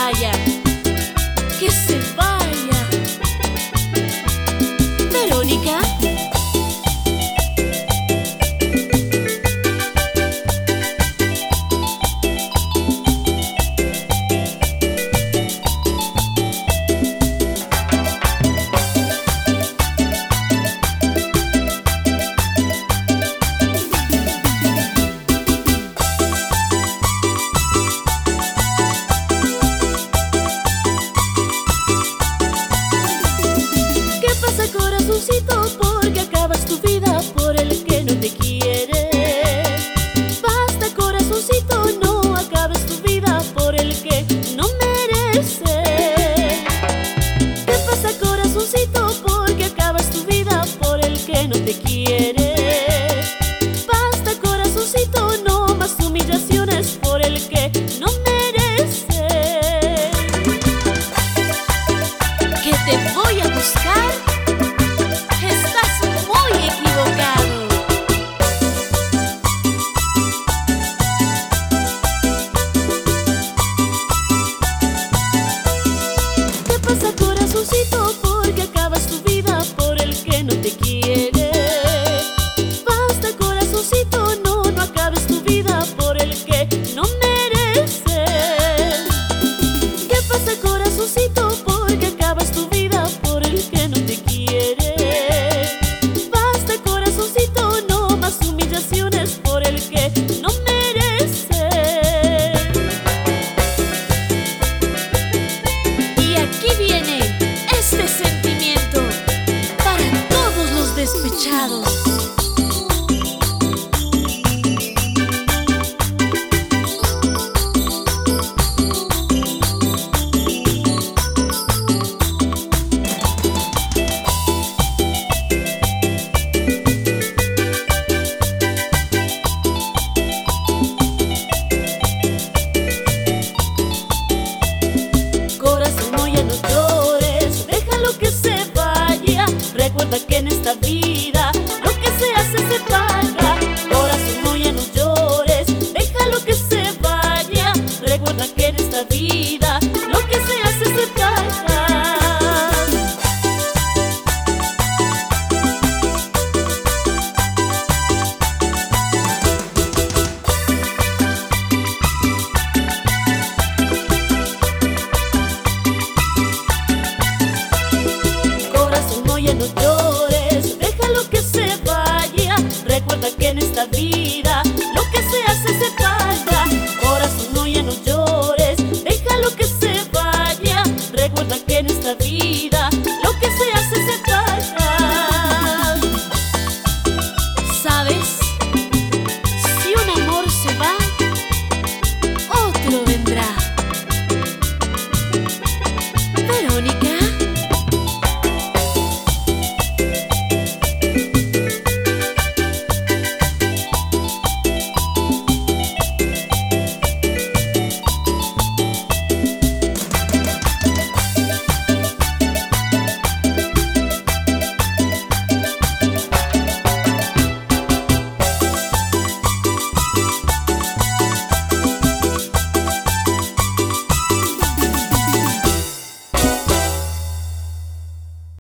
vaya. ¿Qué que no te quiere. Cora se moya, deja lo que se vaya, recuerda que esta vida, lo que se hace se paga. Corazón, no ya no llores, déjalo que se vaya. Recuerda que en esta vida, lo que se hace se paga. no llores. The.